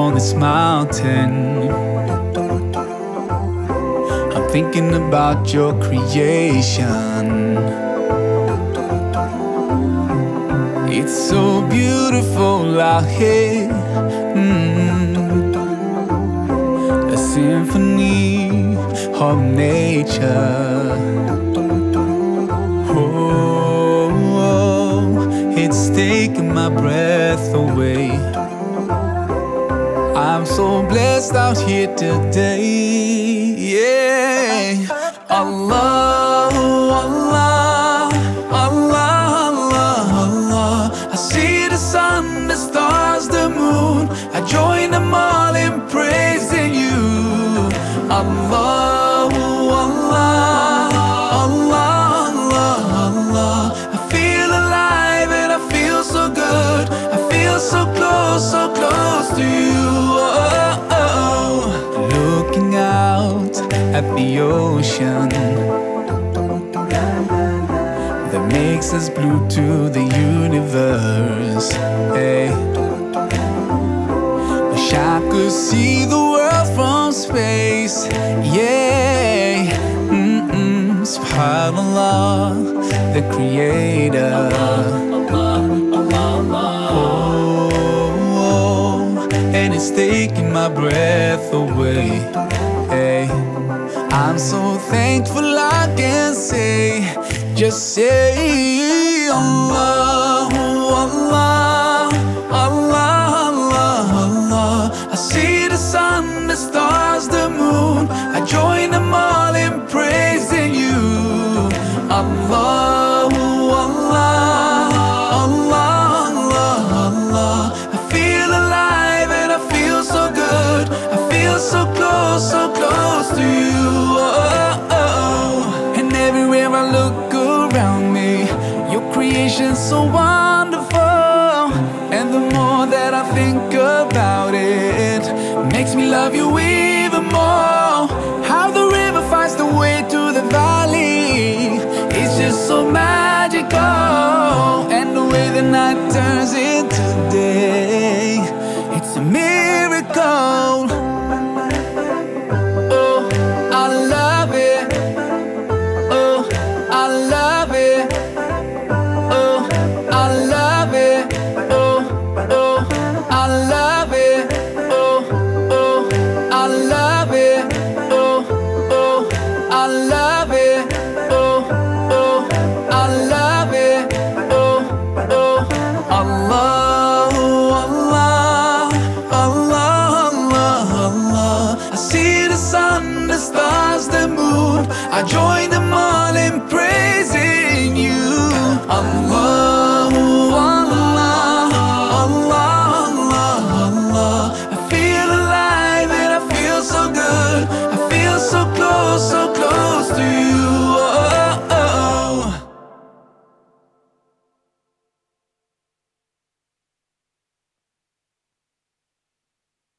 on this mountain. I'm thinking about your creation. It's so beautiful out here. Mm. A symphony of nature. Oh, it's taking my breath away. Out here today. Yeah. Allah, the ocean that makes us blue to the universe. Hey. Wish I could see the world from space. Yeah. Mm-mm. Subhanallah, the creator. Oh, oh, oh, and it's taking my breath away. Hey, I'm so thankful I can say, just say, so wonderful. And the more that I think about it, makes me love you even more. How the river finds the way to the valley, it's just so magical. And the way the night turns into day, it's a see the sun, the stars, the moon. I join them all in praising you.